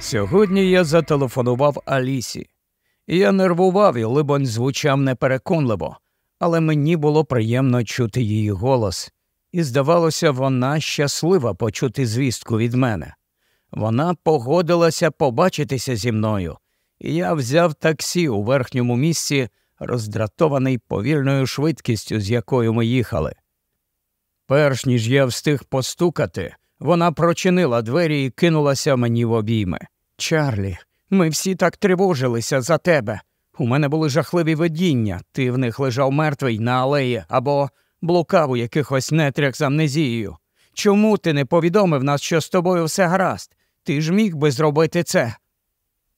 Сьогодні я зателефонував Алісі. Я нервував і, либонь, звучав непереконливо, але мені було приємно чути її голос, і, здавалося, вона щаслива почути звістку від мене. Вона погодилася побачитися зі мною, і я взяв таксі у верхньому місці, роздратований повільною швидкістю, з якою ми їхали. Перш ніж я встиг постукати, вона прочинила двері і кинулася мені в обійми. Чарлі, ми всі так тривожилися за тебе. У мене були жахливі видіння, ти в них лежав мертвий на алеї або блукав у якихось нетрях з амнезією. Чому ти не повідомив нас, що з тобою все гаразд? Ти ж міг би зробити це.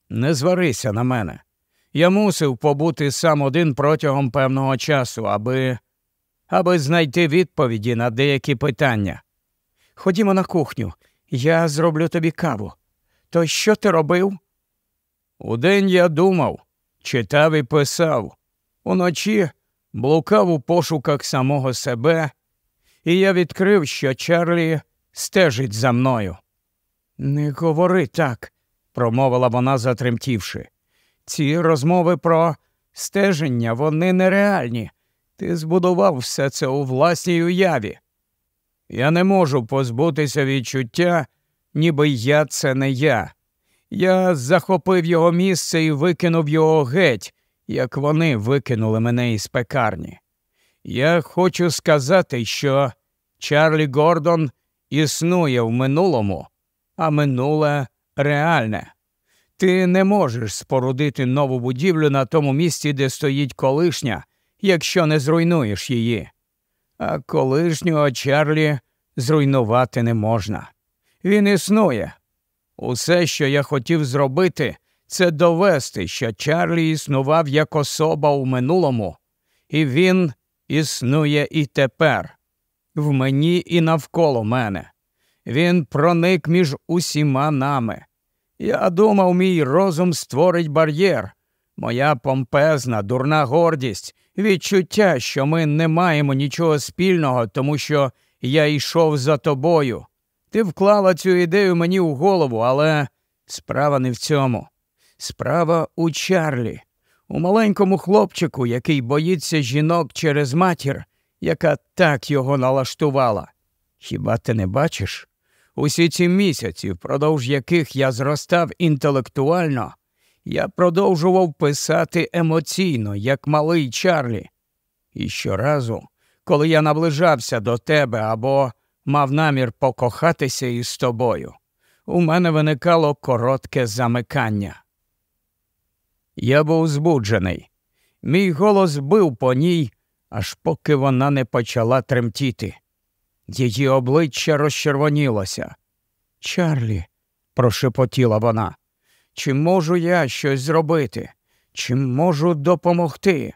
Не зварися на мене. Я мусив побути сам один протягом певного часу, аби аби знайти відповіді на деякі питання. Ходімо на кухню, я зроблю тобі каву. То що ти робив? Удень я думав, читав і писав. Уночі блукав у пошуках самого себе, і я відкрив, що Чарлі стежить за мною. Не говори так, промовила вона, затремтівши. Ці розмови про стеження, вони нереальні. Ти збудував все це у власній уяві. Я не можу позбутися відчуття, ніби я це не я. Я захопив його місце і викинув його геть, як вони викинули мене із пекарні. Я хочу сказати, що Чарлі Гордон існує в минулому, а минуле реальне. Ти не можеш спорудити нову будівлю на тому місці, де стоїть колишня, якщо не зруйнуєш її. А колишнього Чарлі зруйнувати не можна. Він існує. Усе, що я хотів зробити, це довести, що Чарлі існував як особа у минулому, і він існує і тепер, в мені і навколо мене. Він проник між усіма нами. Я думав, мій розум створить бар'єр, моя помпезна, дурна гордість, відчуття, що ми не маємо нічого спільного, тому що я йшов за тобою. Ти вклала цю ідею мені у голову, але справа не в цьому. Справа у Чарлі, у маленькому хлопчику, який боїться жінок через матір, яка так його налаштувала. Хіба ти не бачиш? Усі ці місяці, впродовж яких я зростав інтелектуально, я продовжував писати емоційно, як малий Чарлі. І щоразу, коли я наближався до тебе або мав намір покохатися із тобою, у мене виникало коротке замикання. Я був збуджений. Мій голос бив по ній, аж поки вона не почала тремтіти. Її обличчя розчервонілося. Чарлі, прошепотіла вона, чи можу я щось зробити? Чи можу допомогти?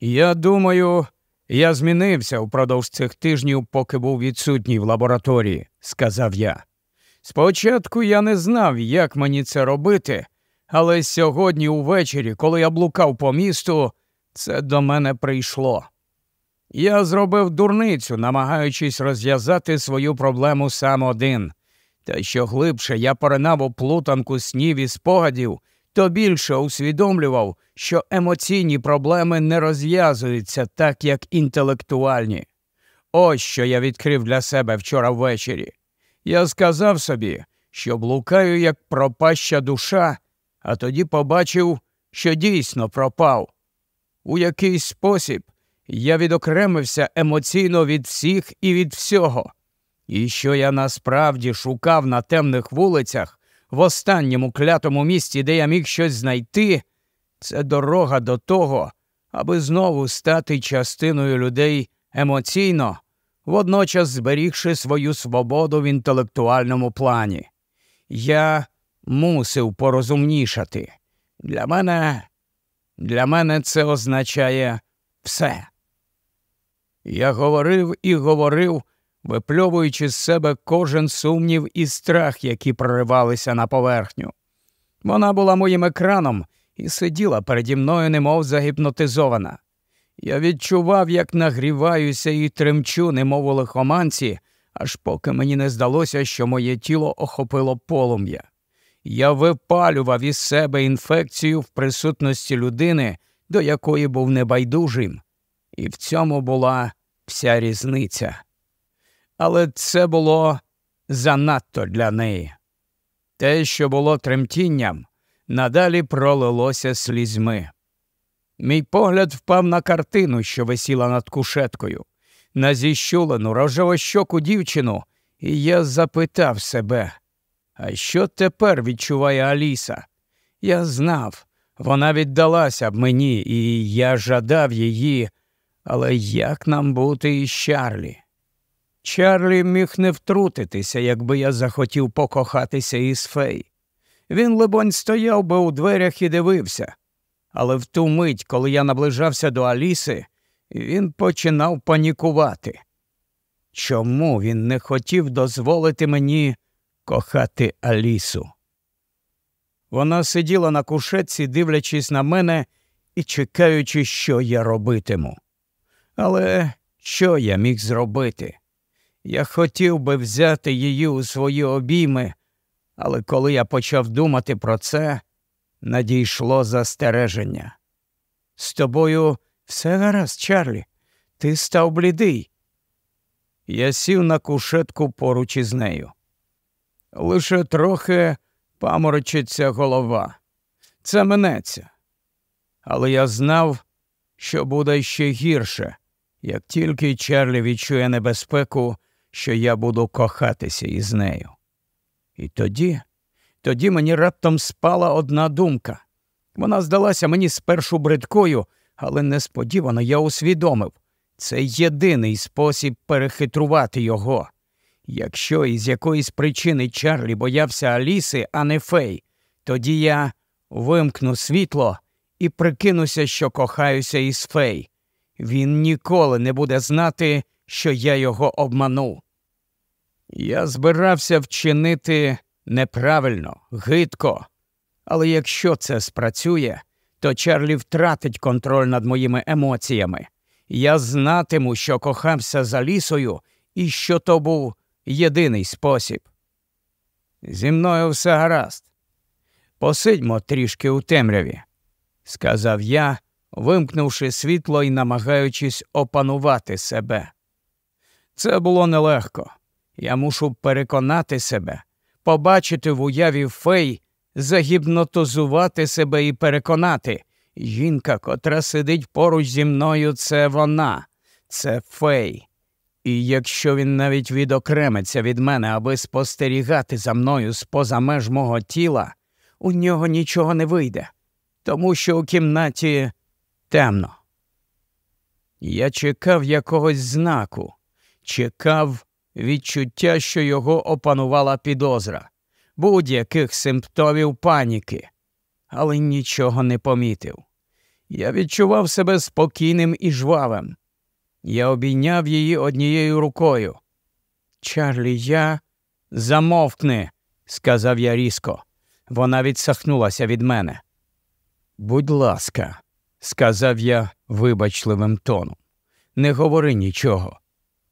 Я думаю, я змінився впродовж цих тижнів, поки був відсутній в лабораторії, сказав я. Спочатку я не знав, як мені це робити, але сьогодні увечері, коли я блукав по місту, це до мене прийшло. Я зробив дурницю, намагаючись розв'язати свою проблему сам один. Та що глибше я поринав у плутанку снів і спогадів, то більше усвідомлював, що емоційні проблеми не розв'язуються так, як інтелектуальні. Ось що я відкрив для себе вчора ввечері. Я сказав собі, що блукаю як пропаща душа, а тоді побачив, що дійсно пропав. У якийсь спосіб я відокремився емоційно від всіх і від всього. І що я насправді шукав на темних вулицях, в останньому клятому місці, де я міг щось знайти, це дорога до того, аби знову стати частиною людей емоційно, водночас зберігши свою свободу в інтелектуальному плані. я мусив порозумнішати. Для мене, для мене це означає все. Я говорив і говорив, випльовуючи з себе кожен сумнів і страх, які проривалися на поверхню. Вона була моїм екраном і сиділа переді мною, немов загіпнотизована. Я відчував, як нагріваюся і тремчу, немов у лихоманці, аж поки мені не здалося, що моє тіло охопило полум'я. Я випалював із себе інфекцію в присутності людини, до якої був небайдужим, і в цьому була вся різниця. Але це було занадто для неї. Те, що було тремтінням, надалі пролилося слізьми. Мій погляд впав на картину, що висіла над кушеткою, на зіщулену рожевощоку дівчину, і я запитав себе, а що тепер відчуває Аліса? Я знав, вона віддалася б мені, і я жадав її, але як нам бути із Чарлі? Чарлі міг не втрутитися, якби я захотів покохатися із фей. Він, либонь, стояв би у дверях і дивився, але в ту мить, коли я наближався до Аліси, він починав панікувати. Чому він не хотів дозволити мені кохати Алісу? Вона сиділа на кушетці, дивлячись на мене і чекаючи, що я робитиму. Але що я міг зробити? Я хотів би взяти її у свої обійми, але коли я почав думати про це, надійшло застереження. З тобою все гаразд, Чарлі, ти став блідий. Я сів на кушетку поруч із нею. Лише трохи паморочиться голова. Це минеться. Але я знав, що буде ще гірше, як тільки Чарлі відчує небезпеку, що я буду кохатися із нею. І тоді, тоді мені раптом спала одна думка. Вона здалася мені спершу бридкою, але несподівано я усвідомив це єдиний спосіб перехитрувати його. Якщо із якоїсь причини Чарлі боявся Аліси, а не Фей, тоді я вимкну світло і прикинуся, що кохаюся із Фей. Він ніколи не буде знати, що я його обманув. Я збирався вчинити неправильно, гидко, але якщо це спрацює, то Чарлі втратить контроль над моїми емоціями. Я знатиму, що кохався за лісою і що то був єдиний спосіб. Зі мною все гаразд. Посидьмо трішки у темряві, сказав я, вимкнувши світло і намагаючись опанувати себе. Це було нелегко. Я мушу переконати себе, побачити в уяві фей, загіпнотизувати себе і переконати. Жінка, котра сидить поруч зі мною, це вона, це фей. І якщо він навіть відокремиться від мене, аби спостерігати за мною з поза меж мого тіла, у нього нічого не вийде, тому що у кімнаті темно. Я чекав якогось знаку, чекав відчуття, що його опанувала підозра, будь-яких симптомів паніки, але нічого не помітив. Я відчував себе спокійним і жвавим. Я обійняв її однією рукою. Чарлі, я замовкни, сказав я різко. Вона відсахнулася від мене. Будь ласка, сказав я вибачливим тоном, не говори нічого.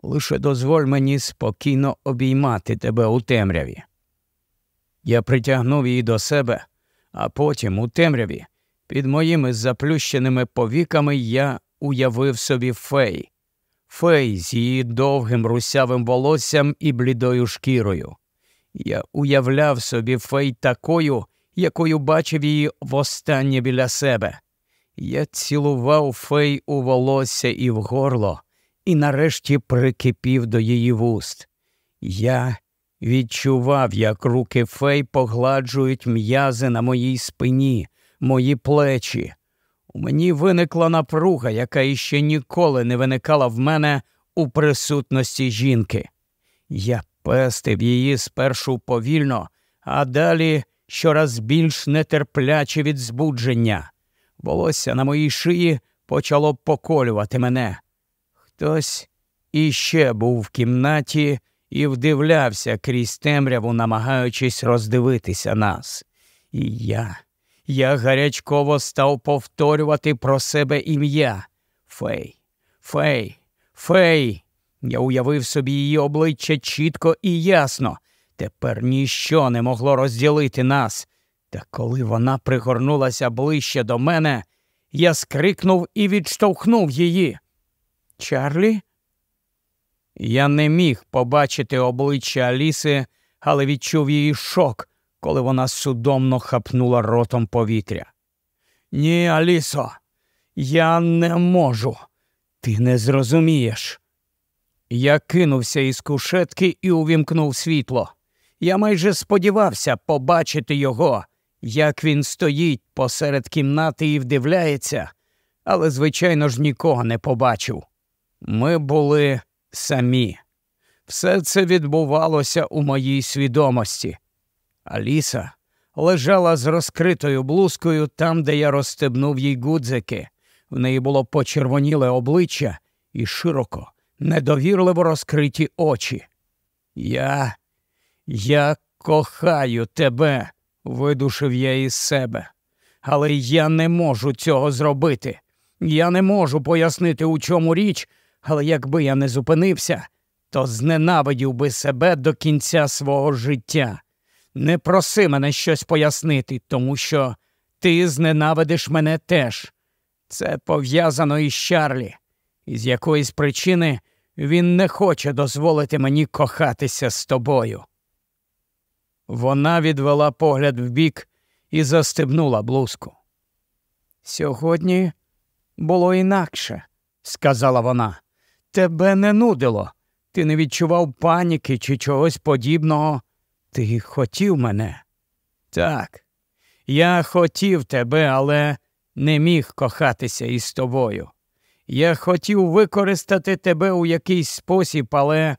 Лише дозволь мені спокійно обіймати тебе у темряві. Я притягнув її до себе, а потім у темряві, під моїми заплющеними повіками, я уявив собі фей, фей з її довгим русявим волоссям і блідою шкірою. Я уявляв собі фей такою, якою бачив її востаннє біля себе. Я цілував фей у волосся і в горло, і нарешті прикипів до її вуст. Я відчував, як руки фей погладжують м'язи на моїй спині, мої плечі. У мені виникла напруга, яка іще ніколи не виникала в мене у присутності жінки. Я пестив її спершу повільно, а далі щораз більш нетерпляче від збудження. Волосся на моїй шиї почало поколювати мене. Хтось іще був в кімнаті і вдивлявся крізь темряву, намагаючись роздивитися нас. І я, я гарячково став повторювати про себе ім'я Фей, Фей, Фей. Я уявив собі її обличчя чітко і ясно. Тепер ніщо не могло розділити нас. Та коли вона пригорнулася ближче до мене, я скрикнув і відштовхнув її. Чарлі? Я не міг побачити обличчя Аліси, але відчув її шок, коли вона судомно хапнула ротом повітря. Ні, Алісо, я не можу. Ти не зрозумієш. Я кинувся із кушетки і увімкнув світло. Я майже сподівався побачити його, як він стоїть посеред кімнати і вдивляється, але, звичайно ж, нікого не побачив. Ми були самі. Все це відбувалося у моїй свідомості. Аліса лежала з розкритою блузкою там, де я розстебнув їй гудзики. В неї було почервоніле обличчя і широко, недовірливо розкриті очі. Я, я кохаю тебе, видушив я із себе, але я не можу цього зробити. Я не можу пояснити, у чому річ, але якби я не зупинився, то зненавидів би себе до кінця свого життя. Не проси мене щось пояснити, тому що ти зненавидиш мене теж. Це пов'язано із Чарлі, і з якоїсь причини він не хоче дозволити мені кохатися з тобою. Вона відвела погляд вбік і застебнула блузку. Сьогодні було інакше, сказала вона. Тебе не нудило. Ти не відчував паніки чи чогось подібного. Ти хотів мене. Так, я хотів тебе, але не міг кохатися із тобою. Я хотів використати тебе у якийсь спосіб, але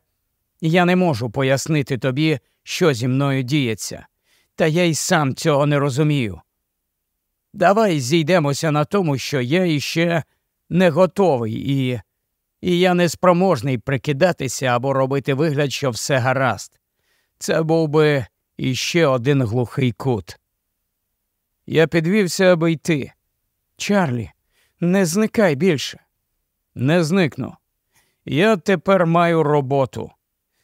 я не можу пояснити тобі, що зі мною діється, та я й сам цього не розумію. Давай зійдемося на тому, що я іще не готовий і і я не спроможний прикидатися або робити вигляд, що все гаразд. Це був би іще один глухий кут. Я підвівся, аби йти. Чарлі, не зникай більше. Не зникну. Я тепер маю роботу.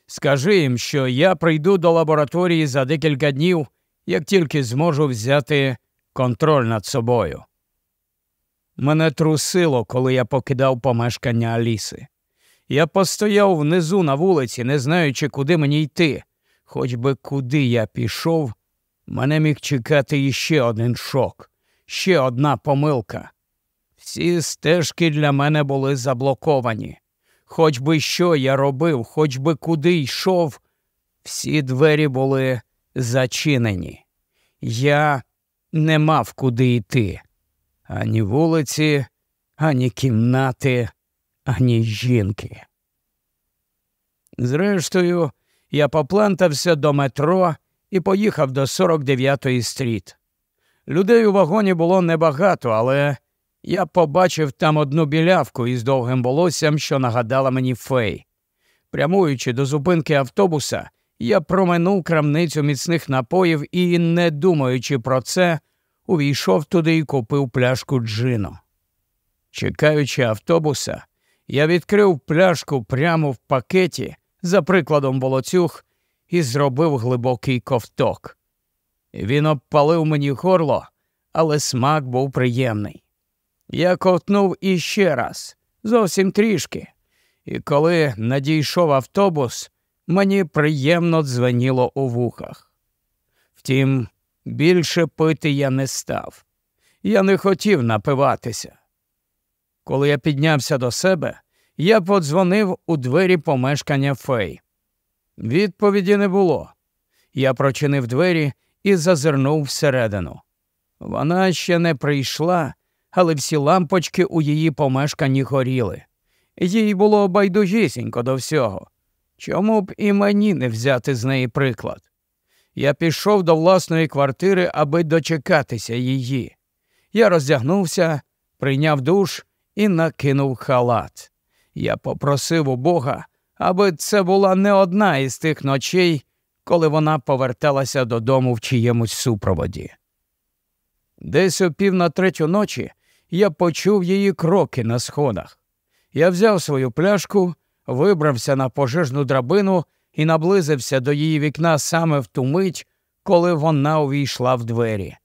Скажи їм, що я прийду до лабораторії за декілька днів, як тільки зможу взяти контроль над собою. Мене трусило, коли я покидав помешкання Аліси. Я постояв внизу на вулиці, не знаючи, куди мені йти. Хоч би куди я пішов, мене міг чекати іще один шок, ще одна помилка. Всі стежки для мене були заблоковані. Хоч би що я робив, хоч би куди йшов, всі двері були зачинені. Я не мав куди йти ані вулиці, ані кімнати, ані жінки. Зрештою, я поплантався до метро і поїхав до 49-ї стріт. Людей у вагоні було небагато, але я побачив там одну білявку із довгим волоссям, що нагадала мені фей. Прямуючи до зупинки автобуса, я проминув крамницю міцних напоїв і, не думаючи про це, увійшов туди і купив пляшку джину. Чекаючи автобуса, я відкрив пляшку прямо в пакеті, за прикладом волоцюг, і зробив глибокий ковток. Він обпалив мені горло, але смак був приємний. Я ковтнув іще раз, зовсім трішки, і коли надійшов автобус, мені приємно дзвеніло у вухах. Втім, Більше пити я не став. Я не хотів напиватися. Коли я піднявся до себе, я подзвонив у двері помешкання фей. Відповіді не було. Я прочинив двері і зазирнув всередину. Вона ще не прийшла, але всі лампочки у її помешканні горіли. Їй було байдужісінько до всього. Чому б і мені не взяти з неї приклад? Я пішов до власної квартири, аби дочекатися її. Я роздягнувся, прийняв душ і накинув халат. Я попросив у Бога, аби це була не одна із тих ночей, коли вона поверталася додому в чиємусь супроводі. Десь о пів на третю ночі я почув її кроки на сходах. Я взяв свою пляшку, вибрався на пожежну драбину і наблизився до її вікна саме в ту мить, коли вона увійшла в двері.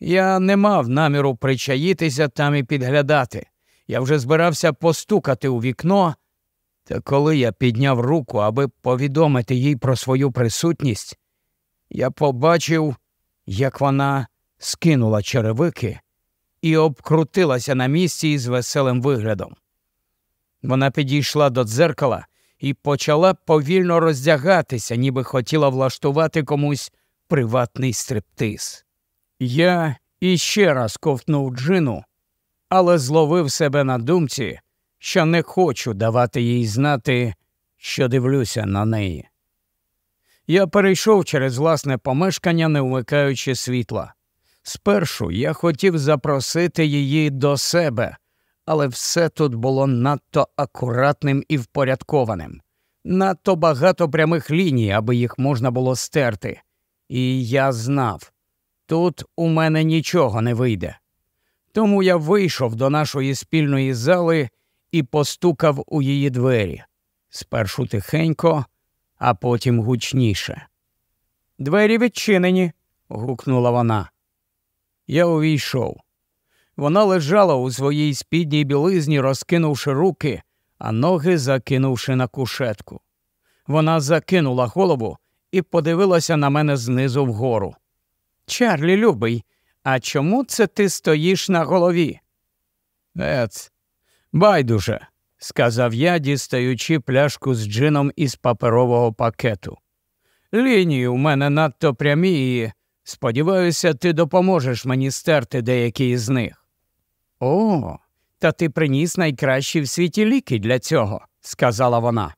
Я не мав наміру причаїтися там і підглядати. Я вже збирався постукати у вікно, та коли я підняв руку, аби повідомити їй про свою присутність, я побачив, як вона скинула черевики і обкрутилася на місці із веселим виглядом. Вона підійшла до дзеркала і почала повільно роздягатися, ніби хотіла влаштувати комусь приватний стриптиз. Я іще раз ковтнув джину, але зловив себе на думці, що не хочу давати їй знати, що дивлюся на неї. Я перейшов через власне помешкання, не вмикаючи світла. Спершу я хотів запросити її до себе, але все тут було надто акуратним і впорядкованим, надто багато прямих ліній, аби їх можна було стерти. І я знав, тут у мене нічого не вийде. Тому я вийшов до нашої спільної зали і постукав у її двері спершу тихенько, а потім гучніше. Двері відчинені. гукнула вона. Я увійшов. Вона лежала у своїй спідній білизні, розкинувши руки, а ноги закинувши на кушетку. Вона закинула голову і подивилася на мене знизу вгору. Чарлі, любий, а чому це ти стоїш на голові? Ец, байдуже, сказав я, дістаючи пляшку з джином із паперового пакету. Лінії у мене надто прямі і сподіваюся, ти допоможеш мені стерти деякі з них. О, та ти приніс найкращі в світі ліки для цього, сказала вона.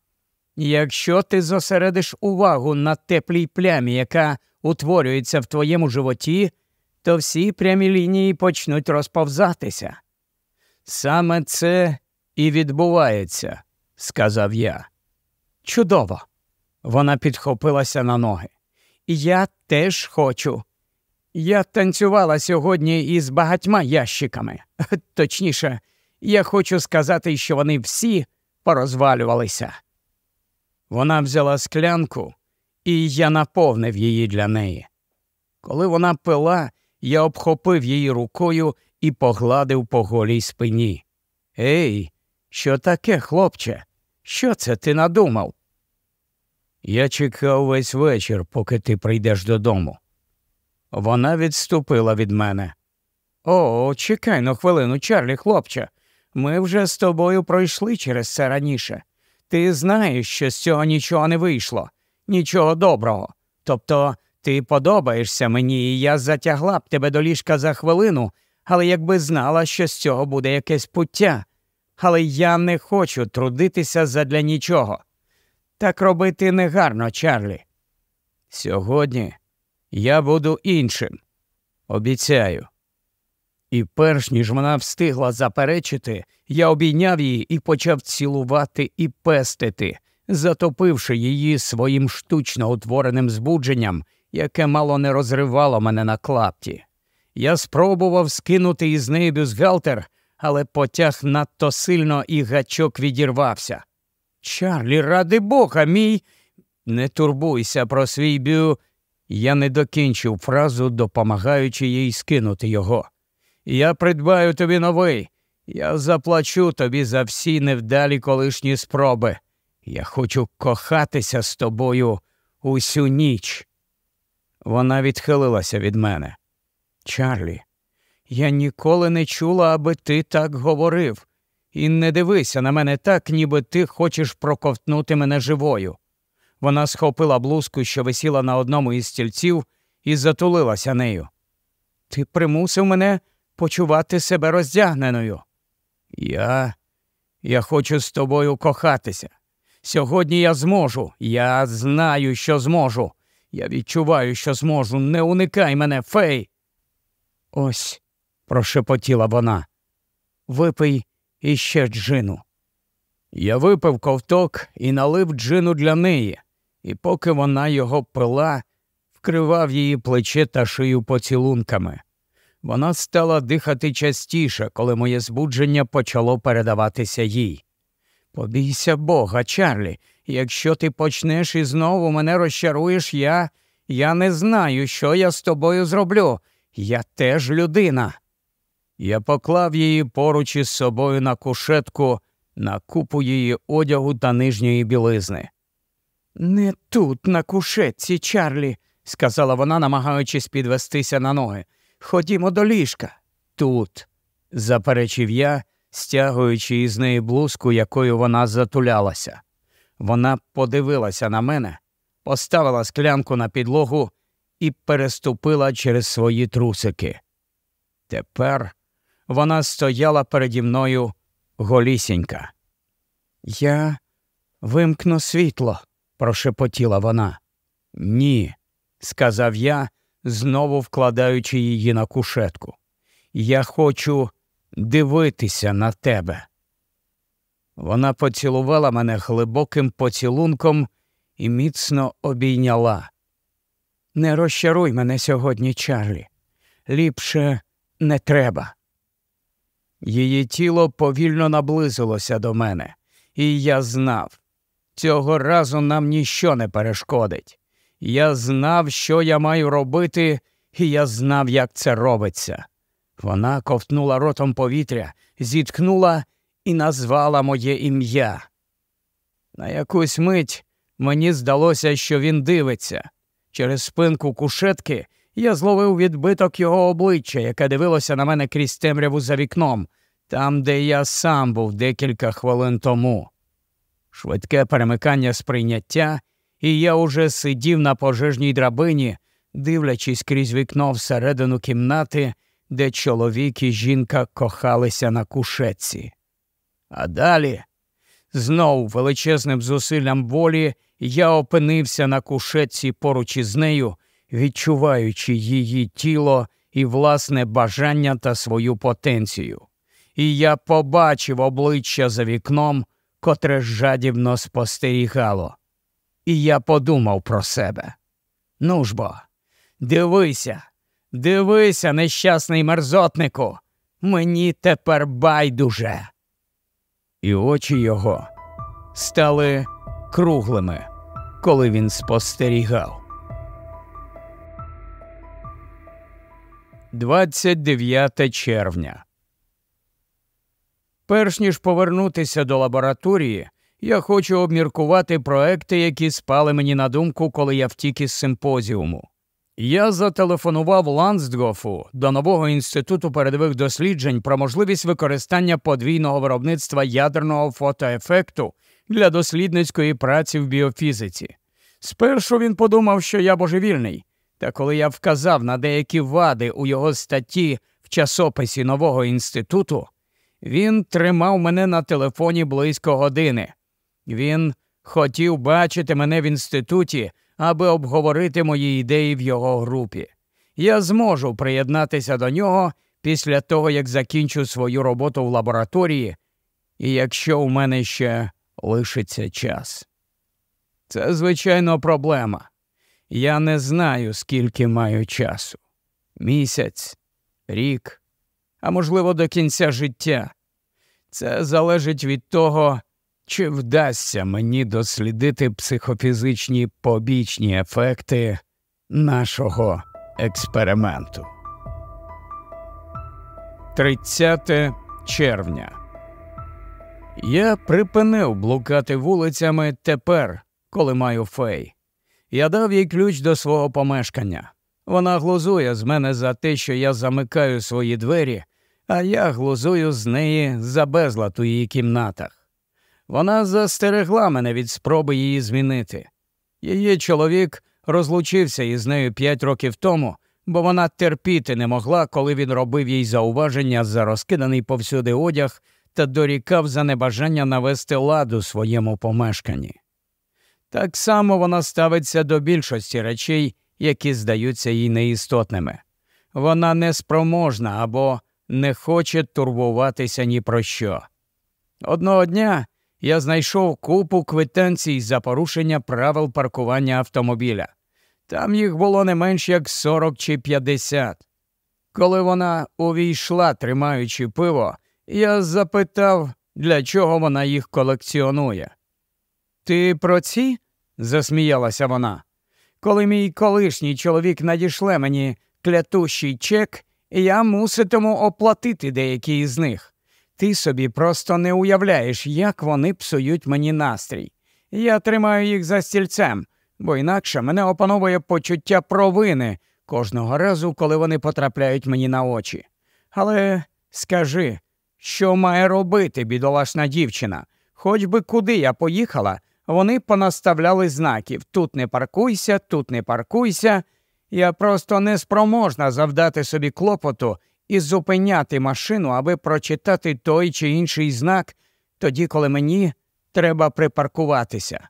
Якщо ти зосередиш увагу на теплій плямі, яка утворюється в твоєму животі, то всі прямі лінії почнуть розповзатися. Саме це і відбувається, сказав я. Чудово. Вона підхопилася на ноги. Я теж хочу. Я танцювала сьогодні із багатьма ящиками. Точніше, я хочу сказати, що вони всі порозвалювалися. Вона взяла склянку, і я наповнив її для неї. Коли вона пила, я обхопив її рукою і погладив по голій спині. Ей, що таке, хлопче? Що це ти надумав? Я чекав весь вечір, поки ти прийдеш додому. Вона відступила від мене. О, чекай на хвилину, Чарлі, хлопче. Ми вже з тобою пройшли через це раніше. Ти знаєш, що з цього нічого не вийшло, нічого доброго. Тобто ти подобаєшся мені, і я затягла б тебе до ліжка за хвилину, але якби знала, що з цього буде якесь пуття. Але я не хочу трудитися задля нічого. Так робити негарно, Чарлі. Сьогодні я буду іншим. Обіцяю. І перш ніж вона встигла заперечити, я обійняв її і почав цілувати і пестити, затопивши її своїм штучно утвореним збудженням, яке мало не розривало мене на клапті. Я спробував скинути із неї бюзгалтер, але потяг надто сильно і гачок відірвався. Чарлі, ради бога, мій. Не турбуйся про свій бю. Я не докінчив фразу, допомагаючи їй скинути його. Я придбаю тобі новий. Я заплачу тобі за всі невдалі колишні спроби. Я хочу кохатися з тобою усю ніч. Вона відхилилася від мене. Чарлі, я ніколи не чула, аби ти так говорив. І не дивися на мене так, ніби ти хочеш проковтнути мене живою. Вона схопила блузку, що висіла на одному із стільців, і затулилася нею. Ти примусив мене почувати себе роздягненою. Я Я хочу з тобою кохатися. Сьогодні я зможу, я знаю, що зможу. Я відчуваю, що зможу. Не уникай мене, фей. Ось, прошепотіла вона. Випий іще джину. Я випив ковток і налив джину для неї, і поки вона його пила, вкривав її плече та шию поцілунками. Вона стала дихати частіше, коли моє збудження почало передаватися їй. Побійся Бога, Чарлі, якщо ти почнеш і знову мене розчаруєш, я я не знаю, що я з тобою зроблю. Я теж людина. Я поклав її поруч із собою на кушетку, на купу її одягу та нижньої білизни. Не тут, на кушетці, Чарлі, сказала вона, намагаючись підвестися на ноги. Ходімо до ліжка. Тут, заперечив я, стягуючи із неї блузку, якою вона затулялася. Вона подивилася на мене, поставила склянку на підлогу і переступила через свої трусики. Тепер вона стояла переді мною голісінька. Я вимкну світло, прошепотіла вона. Ні, сказав я, знову вкладаючи її на кушетку. Я хочу дивитися на тебе. Вона поцілувала мене глибоким поцілунком і міцно обійняла. Не розчаруй мене сьогодні, Чарлі. Ліпше не треба. Її тіло повільно наблизилося до мене, і я знав, цього разу нам ніщо не перешкодить. Я знав, що я маю робити, і я знав, як це робиться. Вона ковтнула ротом повітря, зіткнула і назвала моє ім'я. На якусь мить мені здалося, що він дивиться. Через спинку кушетки я зловив відбиток його обличчя, яке дивилося на мене крізь темряву за вікном, там, де я сам був декілька хвилин тому. Швидке перемикання сприйняття, і я уже сидів на пожежній драбині, дивлячись крізь вікно всередину кімнати, де чоловік і жінка кохалися на кушетці. А далі, знов величезним зусиллям волі, я опинився на кушетці поруч із нею, відчуваючи її тіло і власне бажання та свою потенцію. І я побачив обличчя за вікном, котре жадібно спостерігало. І я подумав про себе. Ну ж бо, дивися, дивися, нещасний мерзотнику, мені тепер байдуже. І очі його стали круглими, коли він спостерігав. 29 червня. Перш ніж повернутися до лабораторії, я хочу обміркувати проекти, які спали мені на думку, коли я втік із симпозіуму. Я зателефонував Лансдгофу до нового інституту передових досліджень про можливість використання подвійного виробництва ядерного фотоефекту для дослідницької праці в біофізиці. Спершу він подумав, що я божевільний, та коли я вказав на деякі вади у його статті в часописі нового інституту, він тримав мене на телефоні близько години. Він хотів бачити мене в інституті, аби обговорити мої ідеї в його групі. Я зможу приєднатися до нього після того, як закінчу свою роботу в лабораторії, і якщо у мене ще лишиться час. Це, звичайно, проблема. Я не знаю, скільки маю часу місяць, рік, а можливо, до кінця життя. Це залежить від того, чи вдасться мені дослідити психофізичні побічні ефекти нашого експерименту. 30 червня. Я припинив блукати вулицями тепер, коли маю фей. Я дав їй ключ до свого помешкання. Вона глузує з мене за те, що я замикаю свої двері, а я глузую з неї за безлад у її кімнатах. Вона застерегла мене від спроби її змінити. Її чоловік розлучився із нею п'ять років тому, бо вона терпіти не могла, коли він робив їй зауваження за розкиданий повсюди одяг та дорікав за небажання навести лад у своєму помешканні. Так само вона ставиться до більшості речей, які здаються їй неістотними. Вона неспроможна або не хоче турбуватися ні про що. Одного дня я знайшов купу квитанцій за порушення правил паркування автомобіля. Там їх було не менш як 40 чи 50. Коли вона увійшла, тримаючи пиво, я запитав, для чого вона їх колекціонує. Ти про ці? засміялася вона. Коли мій колишній чоловік надішле мені клятущий чек, я муситиму оплатити деякі із них. Ти собі просто не уявляєш, як вони псують мені настрій. Я тримаю їх за стільцем, бо інакше мене опановує почуття провини кожного разу, коли вони потрапляють мені на очі. Але скажи, що має робити бідолашна дівчина? Хоч би куди я поїхала, вони понаставляли знаків тут не паркуйся, тут не паркуйся. Я просто неспроможна завдати собі клопоту і зупиняти машину, аби прочитати той чи інший знак, тоді, коли мені треба припаркуватися.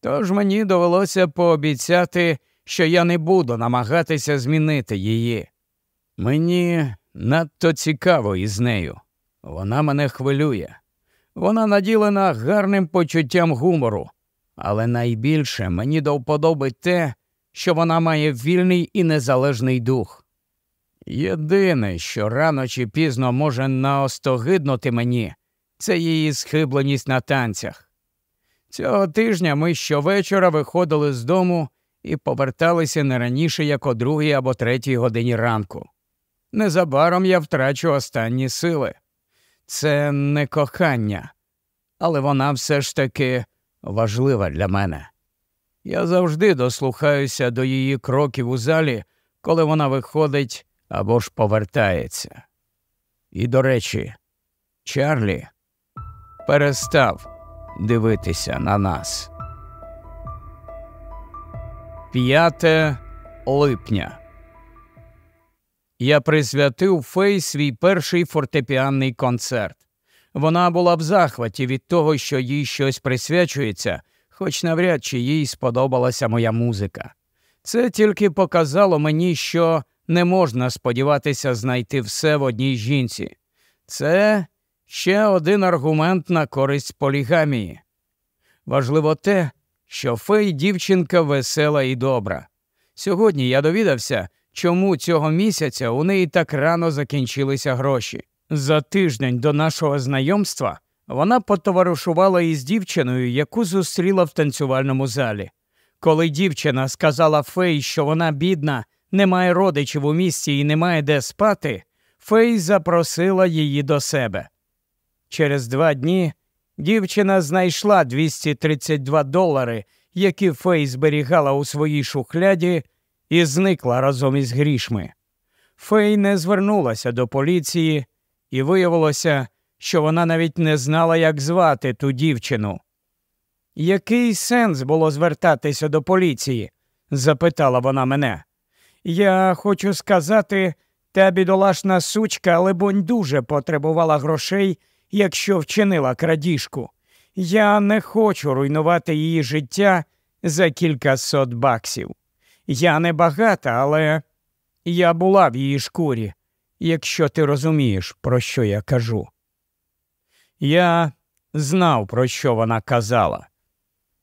Тож мені довелося пообіцяти, що я не буду намагатися змінити її. Мені надто цікаво із нею. Вона мене хвилює. Вона наділена гарним почуттям гумору, але найбільше мені до вподоби те, що вона має вільний і незалежний дух. Єдине, що рано чи пізно може наостогиднути мені, це її схибленість на танцях. Цього тижня ми щовечора виходили з дому і поверталися не раніше, як о другій або третій годині ранку. Незабаром я втрачу останні сили. Це не кохання, але вона все ж таки важлива для мене. Я завжди дослухаюся до її кроків у залі, коли вона виходить або ж повертається. І, до речі, Чарлі перестав дивитися на нас. 5 липня. Я присвятив Фей свій перший фортепіанний концерт. Вона була в захваті від того, що їй щось присвячується, хоч навряд чи їй сподобалася моя музика. Це тільки показало мені, що не можна сподіватися знайти все в одній жінці. Це ще один аргумент на користь полігамії. Важливо те, що фей дівчинка весела і добра. Сьогодні я довідався, чому цього місяця у неї так рано закінчилися гроші. За тиждень до нашого знайомства вона потоваришувала із дівчиною, яку зустріла в танцювальному залі. Коли дівчина сказала Фей, що вона бідна, не має родичів у місті і не має де спати, Фей запросила її до себе. Через два дні дівчина знайшла 232 долари, які Фей зберігала у своїй шухляді, і зникла разом із грішми. Фей не звернулася до поліції, і виявилося, що вона навіть не знала, як звати ту дівчину. Який сенс було звертатися до поліції? запитала вона мене. Я хочу сказати, та бідолашна сучка, либонь, дуже потребувала грошей, якщо вчинила крадіжку. Я не хочу руйнувати її життя за кілька сот баксів. Я не багата, але я була в її шкурі, якщо ти розумієш, про що я кажу. Я знав, про що вона казала.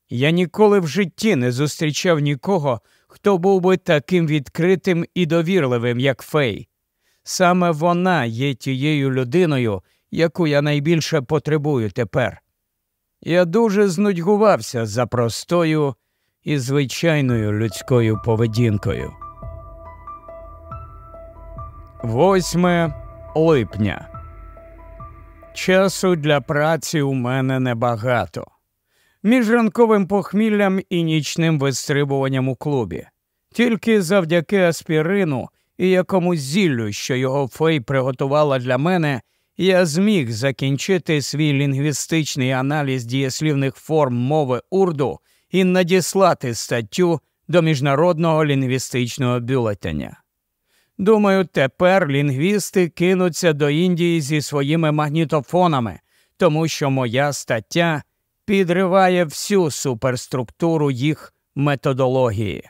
Я ніколи в житті не зустрічав нікого, хто був би таким відкритим і довірливим, як Фей. Саме вона є тією людиною, яку я найбільше потребую тепер. Я дуже знудьгувався за простою і звичайною людською поведінкою. 8 липня. Часу для праці у мене небагато. Між ранковим похміллям і нічним вистрибуванням у клубі. Тільки завдяки аспірину і якомусь зіллю, що його фей приготувала для мене, я зміг закінчити свій лінгвістичний аналіз дієслівних форм мови урду і надіслати статтю до міжнародного лінгвістичного бюлетеня. Думаю, тепер лінгвісти кинуться до Індії зі своїми магнітофонами, тому що моя стаття підриває всю суперструктуру їх методології.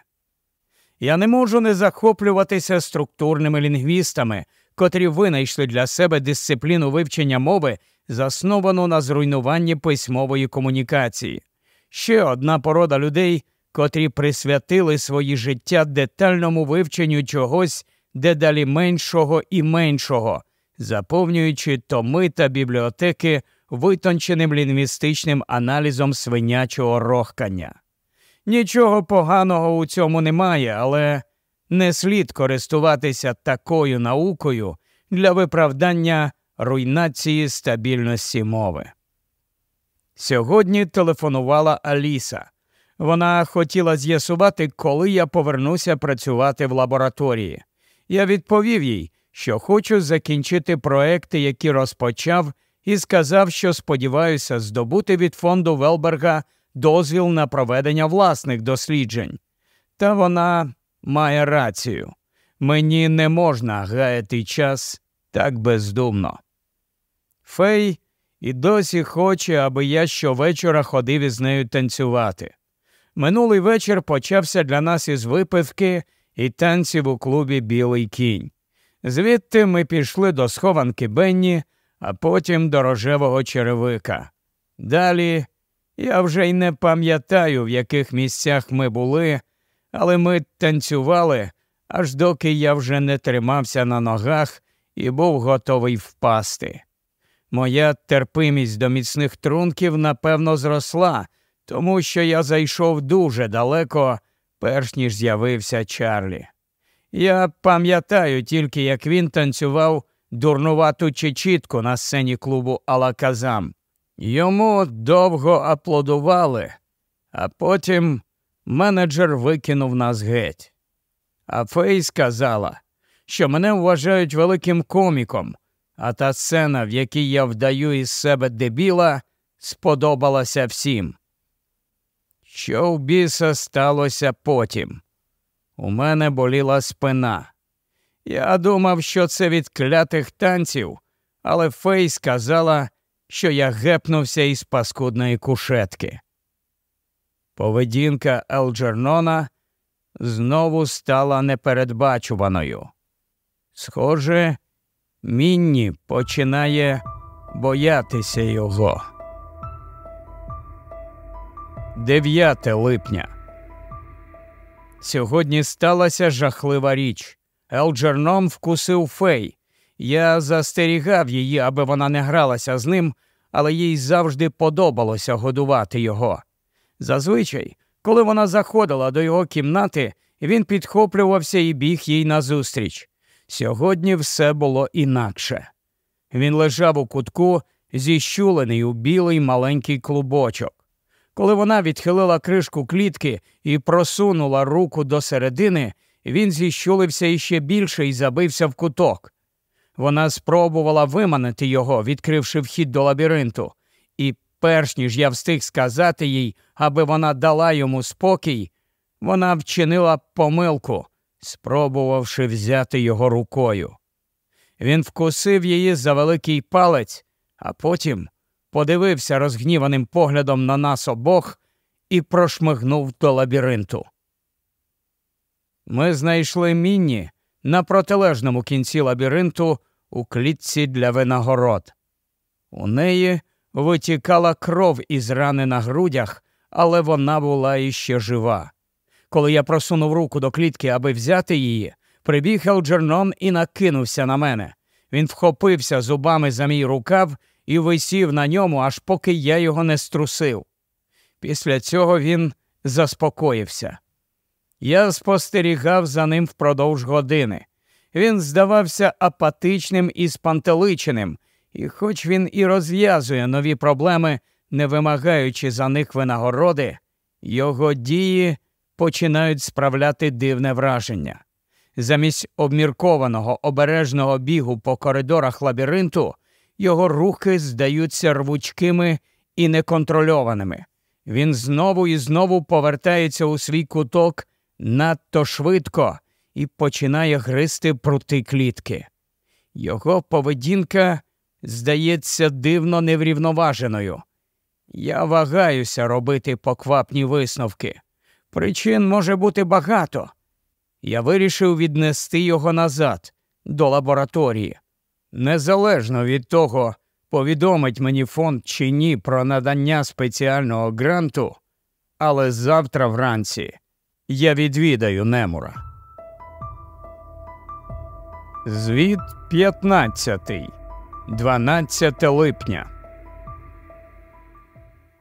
Я не можу не захоплюватися структурними лінгвістами, котрі винайшли для себе дисципліну вивчення мови, засновану на зруйнуванні письмової комунікації. Ще одна порода людей, котрі присвятили свої життя детальному вивченню чогось дедалі меншого і меншого, заповнюючи томи та бібліотеки витонченим лінгвістичним аналізом свинячого рохкання. Нічого поганого у цьому немає, але не слід користуватися такою наукою для виправдання руйнації стабільності мови. Сьогодні телефонувала Аліса. Вона хотіла з'ясувати, коли я повернуся працювати в лабораторії. Я відповів їй, що хочу закінчити проекти, які розпочав, і сказав, що сподіваюся здобути від фонду Велберга дозвіл на проведення власних досліджень. Та вона має рацію. Мені не можна гаяти час так бездумно. Фей і досі хоче, аби я щовечора ходив із нею танцювати. Минулий вечір почався для нас із випивки і танців у клубі Білий кінь. Звідти ми пішли до схованки Бенні, а потім до рожевого черевика. Далі я вже й не пам'ятаю, в яких місцях ми були, але ми танцювали, аж доки я вже не тримався на ногах і був готовий впасти. Моя терпимість до міцних трунків напевно зросла, тому що я зайшов дуже далеко, перш ніж з'явився Чарлі. Я пам'ятаю тільки, як він танцював дурнувату чечітку на сцені клубу Алаказам. Йому довго аплодували, а потім менеджер викинув нас геть. А Фей сказала, що мене вважають великим коміком, а та сцена, в якій я вдаю із себе дебіла, сподобалася всім. Що в біса сталося потім? У мене боліла спина. Я думав, що це від клятих танців, але Фей сказала, що я гепнувся із паскудної кушетки. Поведінка Елджернона знову стала непередбачуваною. Схоже, Мінні починає боятися його. 9 липня. Сьогодні сталася жахлива річ. Елджерном вкусив фей. Я застерігав її, аби вона не гралася з ним, але їй завжди подобалося годувати його. Зазвичай, коли вона заходила до його кімнати, він підхоплювався і біг їй назустріч. Сьогодні все було інакше. Він лежав у кутку, зіщулений у білий маленький клубочок. Коли вона відхилила кришку клітки і просунула руку до середини, він зіщулився іще більше і забився в куток. Вона спробувала виманити його, відкривши вхід до лабіринту, і перш ніж я встиг сказати їй, аби вона дала йому спокій, вона вчинила помилку, спробувавши взяти його рукою. Він вкусив її за великий палець, а потім подивився розгніваним поглядом на нас обох і прошмигнув до лабіринту. Ми знайшли мінні на протилежному кінці лабіринту у клітці для винагород. У неї витікала кров із рани на грудях, але вона була іще жива. Коли я просунув руку до клітки, аби взяти її, прибіг Елджернон і накинувся на мене. Він вхопився зубами за мій рукав і висів на ньому, аж поки я його не струсив. Після цього він заспокоївся. Я спостерігав за ним впродовж години. Він здавався апатичним і спантеличеним, і хоч він і розв'язує нові проблеми, не вимагаючи за них винагороди, його дії починають справляти дивне враження. Замість обміркованого обережного бігу по коридорах лабіринту його рухи здаються рвучкими і неконтрольованими. Він знову і знову повертається у свій куток надто швидко і починає гризти прути клітки. Його поведінка здається дивно неврівноваженою. Я вагаюся робити поквапні висновки. Причин може бути багато. Я вирішив віднести його назад до лабораторії. Незалежно від того, повідомить мені фонд чи ні про надання спеціального гранту, але завтра вранці я відвідаю Немура. Звіт 15. 12 липня.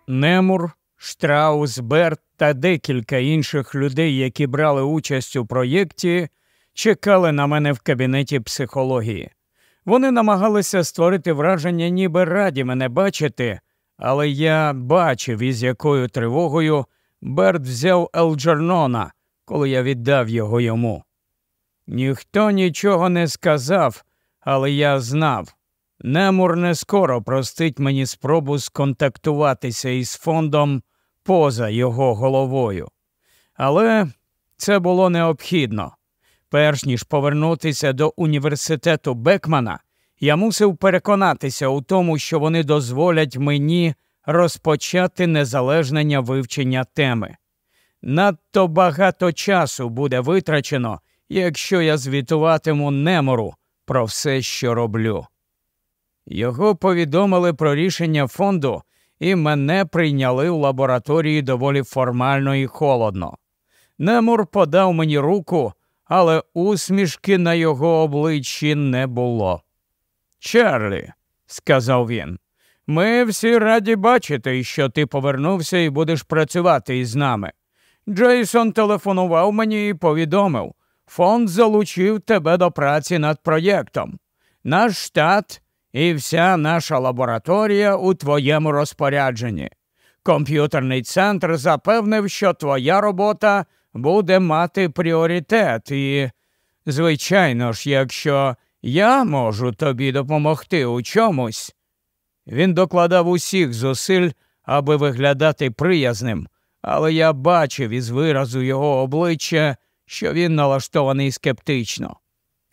Немур, Штраус, Берт та декілька інших людей, які брали участь у проєкті, чекали на мене в кабінеті психології. Вони намагалися створити враження, ніби раді мене бачити, але я бачив, із якою тривогою Берт взяв Елджернона, коли я віддав його йому. Ніхто нічого не сказав, але я знав. Немур не скоро простить мені спробу сконтактуватися із фондом поза його головою. Але це було необхідно. Перш ніж повернутися до університету Бекмана, я мусив переконатися у тому, що вони дозволять мені розпочати незалежнення вивчення теми. Надто багато часу буде витрачено, якщо я звітуватиму немору про все, що роблю. Його повідомили про рішення фонду, і мене прийняли у лабораторії доволі формально і холодно. Немур подав мені руку, але усмішки на його обличчі не було. Чарлі, сказав він, ми всі раді бачити, що ти повернувся і будеш працювати із нами. Джейсон телефонував мені і повідомив, фонд залучив тебе до праці над проєктом. Наш штат і вся наша лабораторія у твоєму розпорядженні. Комп'ютерний центр запевнив, що твоя робота буде мати пріоритет, і, звичайно ж, якщо я можу тобі допомогти у чомусь. Він докладав усіх зусиль, аби виглядати приязним, але я бачив із виразу його обличчя, що він налаштований скептично.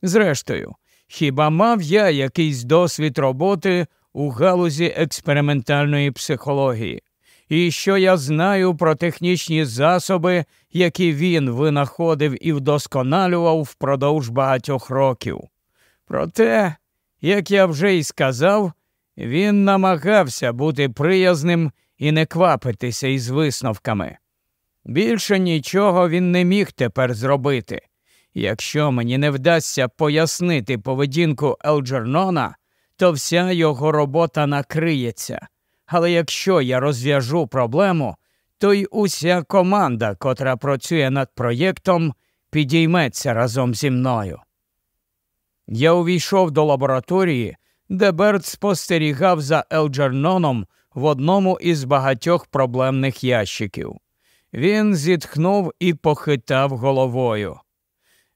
Зрештою, хіба мав я якийсь досвід роботи у галузі експериментальної психології? І що я знаю про технічні засоби, які він винаходив і вдосконалював впродовж багатьох років. Проте, як я вже й сказав, він намагався бути приязним і не квапитися із висновками. Більше нічого він не міг тепер зробити. Якщо мені не вдасться пояснити поведінку Елджернона, то вся його робота накриється. Але якщо я розв'яжу проблему, то й уся команда, котра працює над проєктом, підійметься разом зі мною. Я увійшов до лабораторії, де Берт спостерігав за Елджерноном в одному із багатьох проблемних ящиків. Він зітхнув і похитав головою.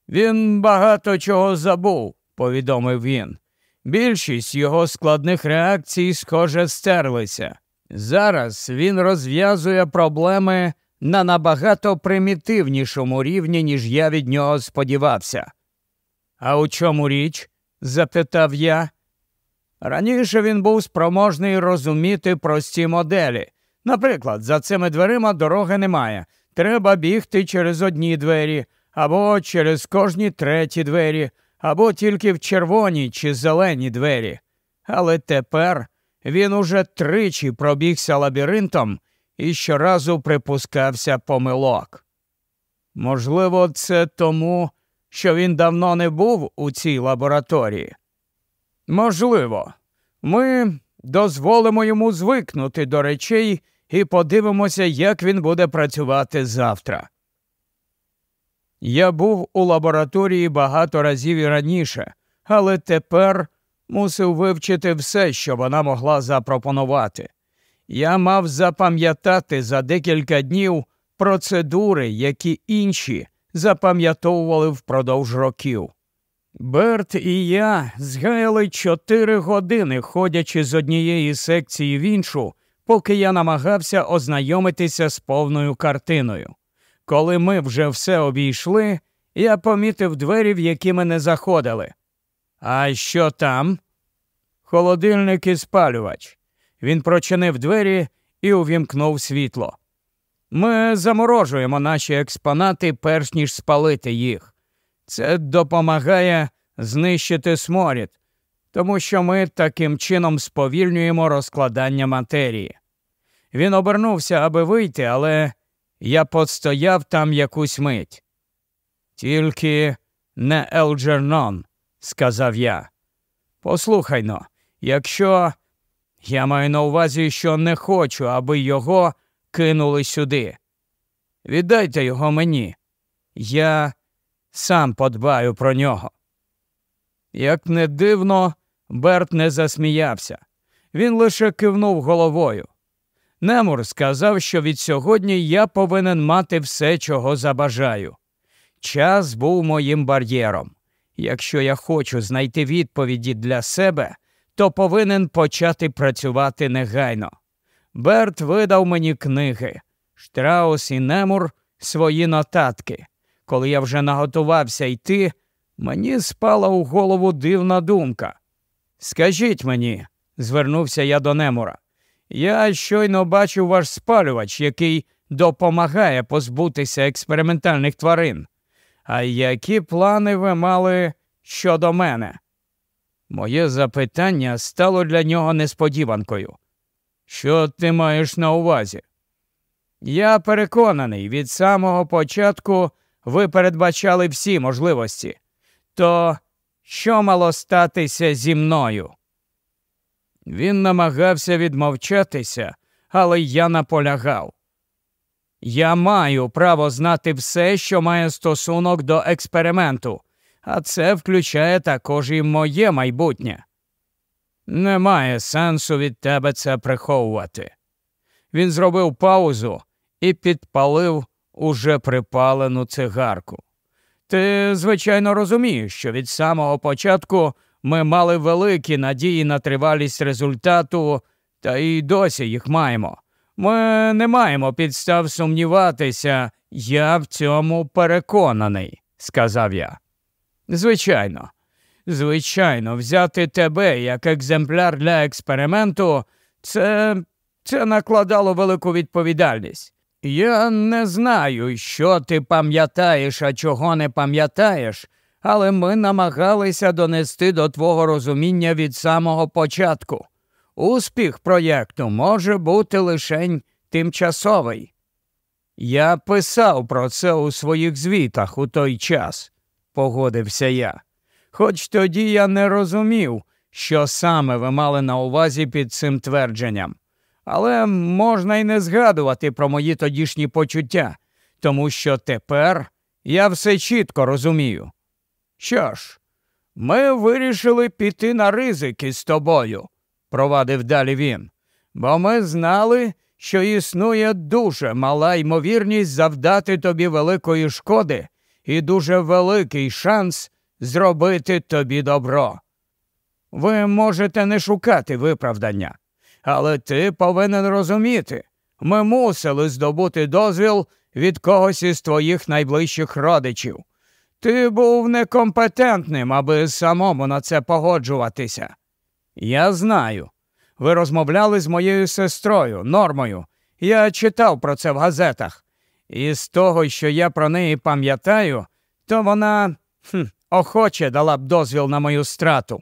Він багато чого забув, повідомив він. Більшість його складних реакцій, схоже, стерлися. Зараз він розв'язує проблеми на набагато примітивнішому рівні, ніж я від нього сподівався. А у чому річ? запитав я. Раніше він був спроможний розуміти прості моделі. Наприклад, за цими дверима дороги немає. Треба бігти через одні двері, або через кожні треті двері, або тільки в червоні чи зелені двері. Але тепер він уже тричі пробігся лабіринтом і щоразу припускався помилок. Можливо, це тому, що він давно не був у цій лабораторії. Можливо, ми дозволимо йому звикнути до речей і подивимося, як він буде працювати завтра. Я був у лабораторії багато разів і раніше, але тепер мусив вивчити все, що вона могла запропонувати. Я мав запам'ятати за декілька днів процедури, які інші запам'ятовували впродовж років. Берт і я згаяли чотири години, ходячи з однієї секції в іншу, поки я намагався ознайомитися з повною картиною. Коли ми вже все обійшли, я помітив двері, в які ми не заходили. А що там? Холодильник і спалювач. Він прочинив двері, і увімкнув світло. Ми заморожуємо наші експонати, перш ніж спалити їх. Це допомагає знищити сморід, тому що ми таким чином сповільнюємо розкладання матерії. Він обернувся, аби вийти, але я постояв там якусь мить. Тільки не Елджернон, сказав я. Послухай но, якщо я маю на увазі, що не хочу, аби його кинули сюди. Віддайте його мені. Я сам подбаю про нього. Як не дивно, Берт не засміявся. Він лише кивнув головою. Немур сказав, що від сьогодні я повинен мати все, чого забажаю. Час був моїм бар'єром. Якщо я хочу знайти відповіді для себе, то повинен почати працювати негайно. Берт видав мені книги, Штраус і Немур свої нотатки. Коли я вже наготувався йти, мені спала у голову дивна думка. Скажіть мені, звернувся я до Немура, я щойно бачив ваш спалювач, який допомагає позбутися експериментальних тварин. А які плани ви мали щодо мене? Моє запитання стало для нього несподіванкою. Що ти маєш на увазі? Я переконаний, від самого початку ви передбачали всі можливості. То що мало статися зі мною? Він намагався відмовчатися, але я наполягав. Я маю право знати все, що має стосунок до експерименту, а це включає також і моє майбутнє. Немає сенсу від тебе це приховувати. Він зробив паузу і підпалив уже припалену цигарку. Ти, звичайно, розумієш, що від самого початку ми мали великі надії на тривалість результату, та і досі їх маємо. Ми не маємо підстав сумніватися, я в цьому переконаний, сказав я. Звичайно, звичайно, взяти тебе як екземпляр для експерименту, це, це накладало велику відповідальність. Я не знаю, що ти пам'ятаєш, а чого не пам'ятаєш, але ми намагалися донести до твого розуміння від самого початку. Успіх проєкту може бути лише тимчасовий. Я писав про це у своїх звітах у той час, погодився я. Хоч тоді я не розумів, що саме ви мали на увазі під цим твердженням. Але можна й не згадувати про мої тодішні почуття, тому що тепер я все чітко розумію. Що ж, ми вирішили піти на ризики з тобою, провадив далі він, бо ми знали, що існує дуже мала ймовірність завдати тобі великої шкоди і дуже великий шанс зробити тобі добро. Ви можете не шукати виправдання, але ти повинен розуміти, ми мусили здобути дозвіл від когось із твоїх найближчих родичів. Ти був некомпетентним, аби самому на це погоджуватися. Я знаю. Ви розмовляли з моєю сестрою, нормою. Я читав про це в газетах. І з того, що я про неї пам'ятаю, то вона хм, охоче дала б дозвіл на мою страту.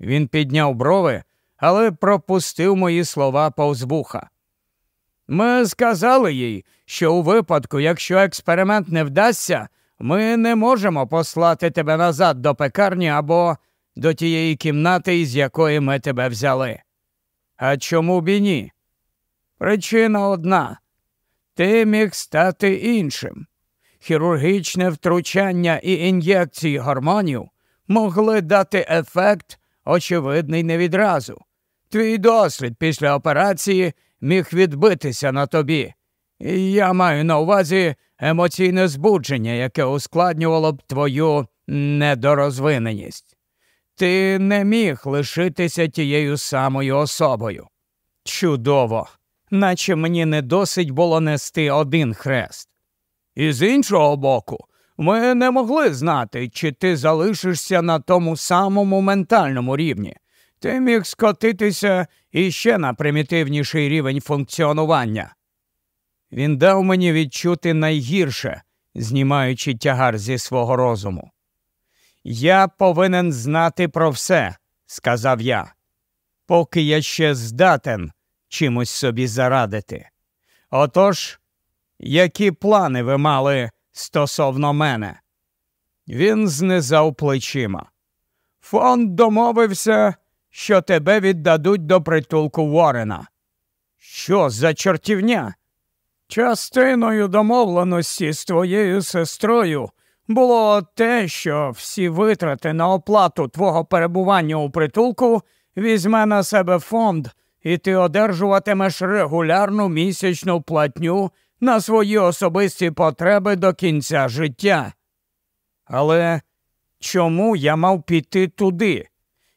Він підняв брови, але пропустив мої слова повз вуха. Ми сказали їй, що у випадку, якщо експеримент не вдасться, ми не можемо послати тебе назад до пекарні або до тієї кімнати, із якої ми тебе взяли. А чому б і ні? Причина одна ти міг стати іншим. Хірургічне втручання і ін'єкції гормонів могли дати ефект, очевидний не відразу. Твій досвід після операції міг відбитися на тобі. Я маю на увазі емоційне збудження, яке ускладнювало б твою недорозвиненість. Ти не міг лишитися тією самою особою. Чудово, наче мені не досить було нести один хрест. І з іншого боку, ми не могли знати, чи ти залишишся на тому самому ментальному рівні. ти міг скотитися іще на примітивніший рівень функціонування. Він дав мені відчути найгірше, знімаючи тягар зі свого розуму. Я повинен знати про все, сказав я, поки я ще здатен чимось собі зарадити. Отож, які плани ви мали стосовно мене? Він знизав плечима. Фонд домовився, що тебе віддадуть до притулку Ворена. Що за чортівня? Частиною домовленості з твоєю сестрою було те, що всі витрати на оплату твого перебування у притулку візьме на себе фонд, і ти одержуватимеш регулярну місячну платню на свої особисті потреби до кінця життя. Але чому я мав піти туди?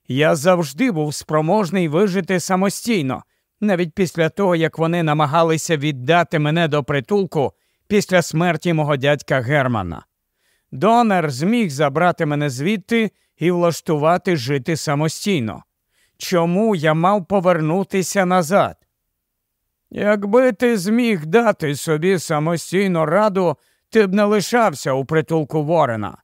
Я завжди був спроможний вижити самостійно, навіть після того, як вони намагалися віддати мене до притулку після смерті мого дядька Германа. Донор зміг забрати мене звідти і влаштувати жити самостійно. Чому я мав повернутися назад? Якби ти зміг дати собі самостійну раду, ти б не лишався у притулку Ворена.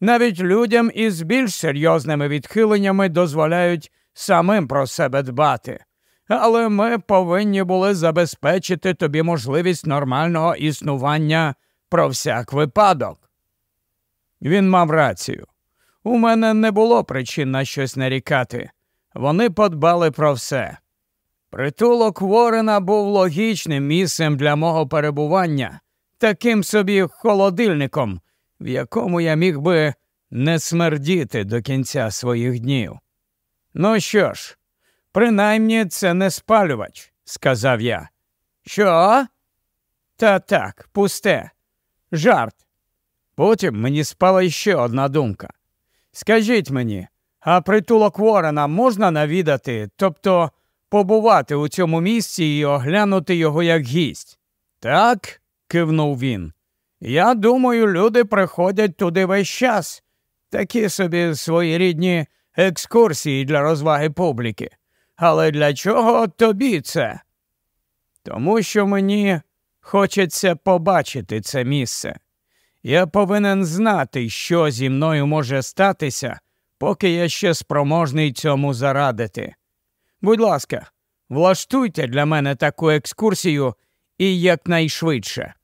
Навіть людям із більш серйозними відхиленнями дозволяють самим про себе дбати. Але ми повинні були забезпечити тобі можливість нормального існування про всяк випадок. Він мав рацію. У мене не було причин на щось нарікати. Вони подбали про все. Притулок Ворена був логічним місцем для мого перебування, таким собі холодильником, в якому я міг би не смердіти до кінця своїх днів. Ну що ж, принаймні це не спалювач, сказав я. Що? Та так, пусте, жарт. Потім мені спала ще одна думка. Скажіть мені, а притулок Ворена можна навідати, тобто побувати у цьому місці і оглянути його як гість? Так, кивнув він. Я думаю, люди приходять туди весь час. Такі собі своєрідні екскурсії для розваги публіки. Але для чого тобі це? Тому що мені хочеться побачити це місце. Я повинен знати, що зі мною може статися, поки я ще спроможний цьому зарадити. Будь ласка, влаштуйте для мене таку екскурсію і якнайшвидше.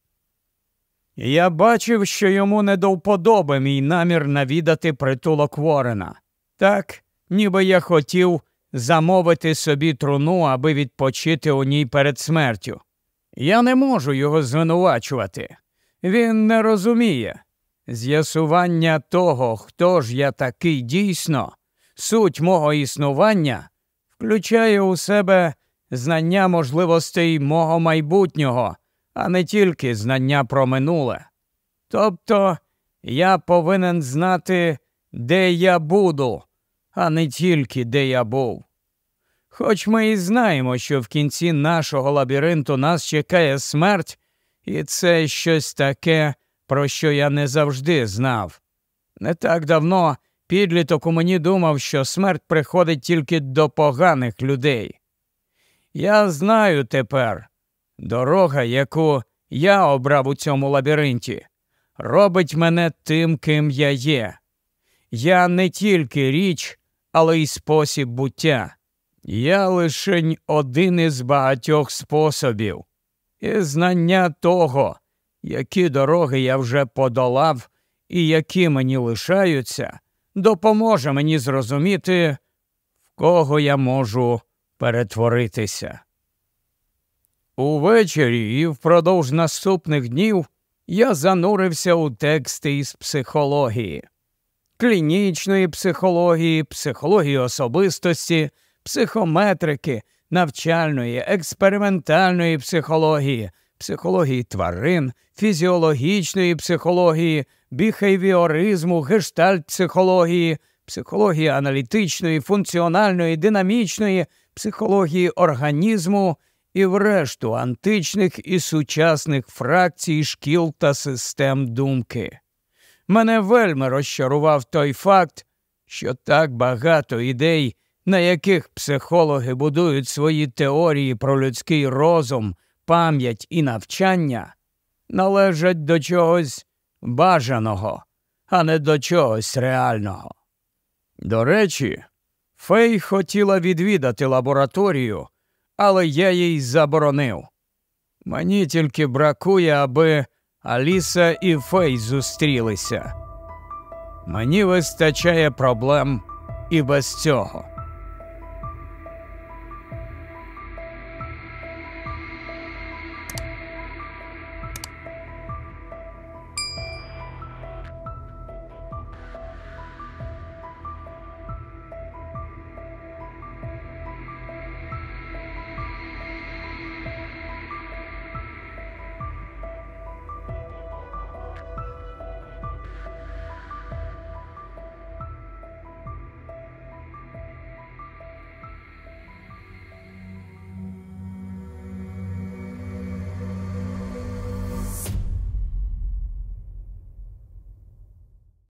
Я бачив, що йому не до вподоби мій намір навідати притулок Ворена. Так, ніби я хотів замовити собі труну, аби відпочити у ній перед смертю. Я не можу його звинувачувати. Він не розуміє. З'ясування того, хто ж я такий дійсно, суть мого існування, включає у себе знання можливостей мого майбутнього а не тільки знання про минуле. Тобто я повинен знати, де я буду, а не тільки де я був. Хоч ми і знаємо, що в кінці нашого лабіринту нас чекає смерть, і це щось таке, про що я не завжди знав. Не так давно підліток у мені думав, що смерть приходить тільки до поганих людей. Я знаю тепер, Дорога, яку я обрав у цьому лабіринті, робить мене тим, ким я є. Я не тільки річ, але й спосіб буття. Я лишень один із багатьох способів, і знання того, які дороги я вже подолав і які мені лишаються, допоможе мені зрозуміти, в кого я можу перетворитися. Увечері і впродовж наступних днів я занурився у тексти із психології, клінічної психології, психології особистості, психометрики, навчальної, експериментальної психології, психології тварин, фізіологічної психології, біхейвіоризму, гештальт психології, психології аналітичної, функціональної, динамічної, психології організму і врешту античних і сучасних фракцій, шкіл та систем думки. Мене вельми розчарував той факт, що так багато ідей на яких психологи будують свої теорії про людський розум, пам'ять і навчання, належать до чогось бажаного, а не до чогось реального. До речі, Фей хотіла відвідати лабораторію, але я їй заборонив. Мені тільки бракує, аби Аліса і Фей зустрілися. Мені вистачає проблем і без цього.